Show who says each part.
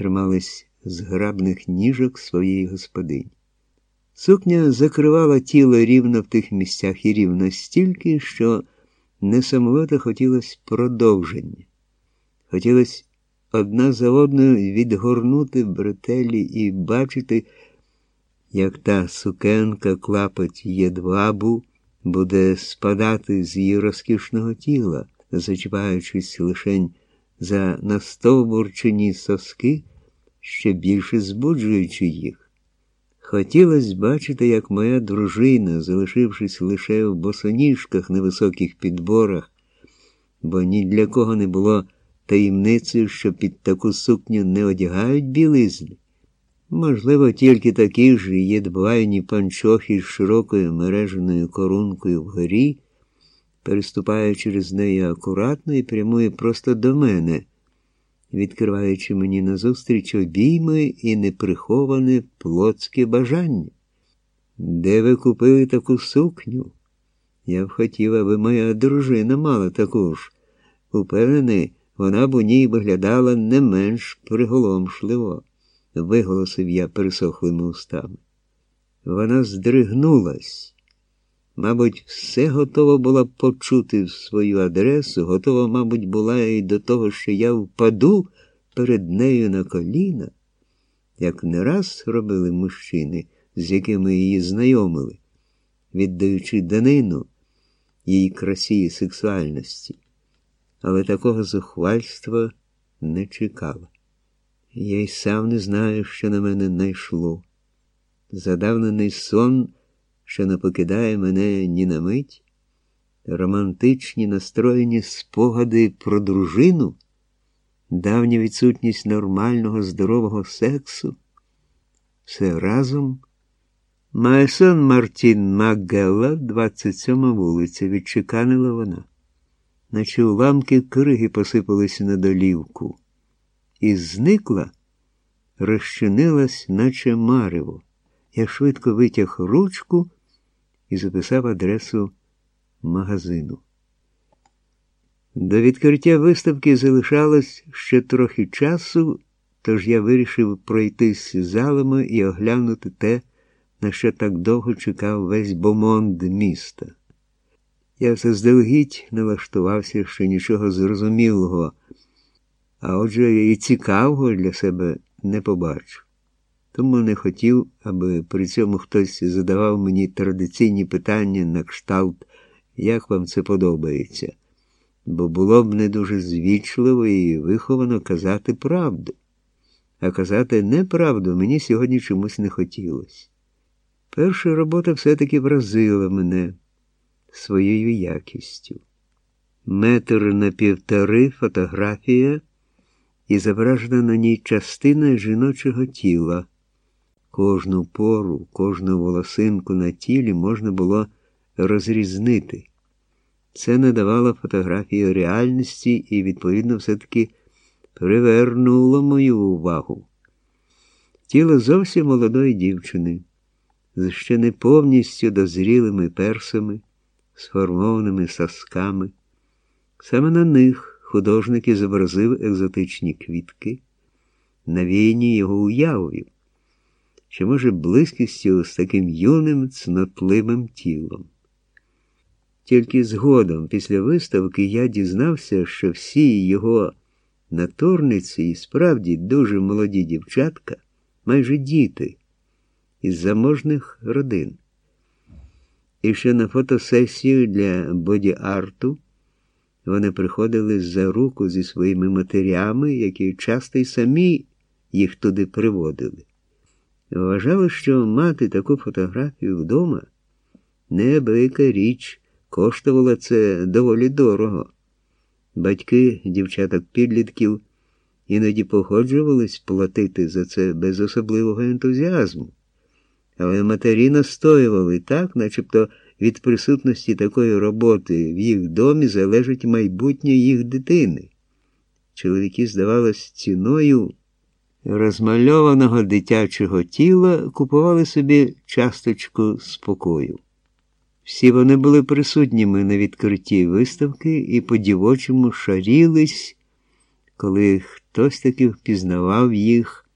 Speaker 1: тримались зграбних ніжок своєї господині. Сукня закривала тіло рівно в тих місцях і рівно стільки, що несамовито хотілося продовження. Хотілося одна за одною відгорнути бретелі і бачити, як та сукенка клапоть єдвабу буде спадати з її розкішного тіла, зачіпаючись лишень за настовбурчені соски, ще більше збуджуючи їх. Хотілося бачити, як моя дружина, залишившись лише в босоніжках на високих підборах, бо ні для кого не було таємницею, що під таку сукню не одягають білизни. Можливо, тільки такі ж є панчохи з широкою мереженою корункою вгорі, переступає через неї акуратно і прямує просто до мене, відкриваючи мені назустріч обійми і неприховане плотське бажання. Де ви купили таку сукню? Я б хотів, аби моя дружина мала таку ж. Упевнений, вона б у ній виглядала не менш приголомшливо, виголосив я пересохлими устами. Вона здригнулась. Мабуть, все готова була почути в свою адресу, готова, мабуть, була і до того, що я впаду перед нею на коліна, як не раз робили мужчини, з якими її знайомили, віддаючи данину її красі і сексуальності. Але такого зухвальства не чекала. Я й сам не знаю, що на мене найшло. Задавнений сон що не покидає мене ні на мить, романтичні настроєні спогади про дружину, давня відсутність нормального здорового сексу, все разом. Майсон Мартін Макгелла, 27 вулиця, відчеканила вона, наче уламки криги посипалися на долівку, і зникла, розчинилась, наче марево. Я швидко витяг ручку і записав адресу магазину. До відкриття виставки залишалось ще трохи часу, тож я вирішив пройтись залами і оглянути те, на що так довго чекав весь бомонд міста. Я заздалегідь налаштувався, що нічого зрозумілого, а отже і цікавого для себе не побачу тому не хотів, аби при цьому хтось задавав мені традиційні питання на кшталт, як вам це подобається, бо було б не дуже звічливо і виховано казати правду. А казати неправду мені сьогодні чомусь не хотілося. Перша робота все-таки вразила мене своєю якістю. Метр на півтори фотографія і зображена на ній частина жіночого тіла. Кожну пору, кожну волосинку на тілі можна було розрізнити. Це надавало фотографії реальності і, відповідно, все-таки привернуло мою увагу. Тіло зовсім молодої дівчини, з ще не повністю дозрілими персами, сформованими сосками. Саме на них художник і зобразив екзотичні квітки, навіяні його уявою чи, може, близькістю з таким юним, цнотливим тілом. Тільки згодом, після виставки, я дізнався, що всі його натурниці і справді дуже молоді дівчатка, майже діти із заможних родин. І ще на фотосесію для боді-арту вони приходили за руку зі своїми матерями, які часто й самі їх туди приводили. Вважали, що мати таку фотографію вдома неабияка річ, коштувало це доволі дорого. Батьки дівчаток підлітків іноді погоджувались платити за це без особливого ентузіазму. Але матері настоювали так, начебто від присутності такої роботи в їх домі залежить майбутнє їх дитини. Чоловіки, здавалось, ціною розмальованого дитячого тіла купували собі часточку спокою. Всі вони були присутніми на відкритті виставки і по дівочому шарілись, коли хтось таки впізнавав їх.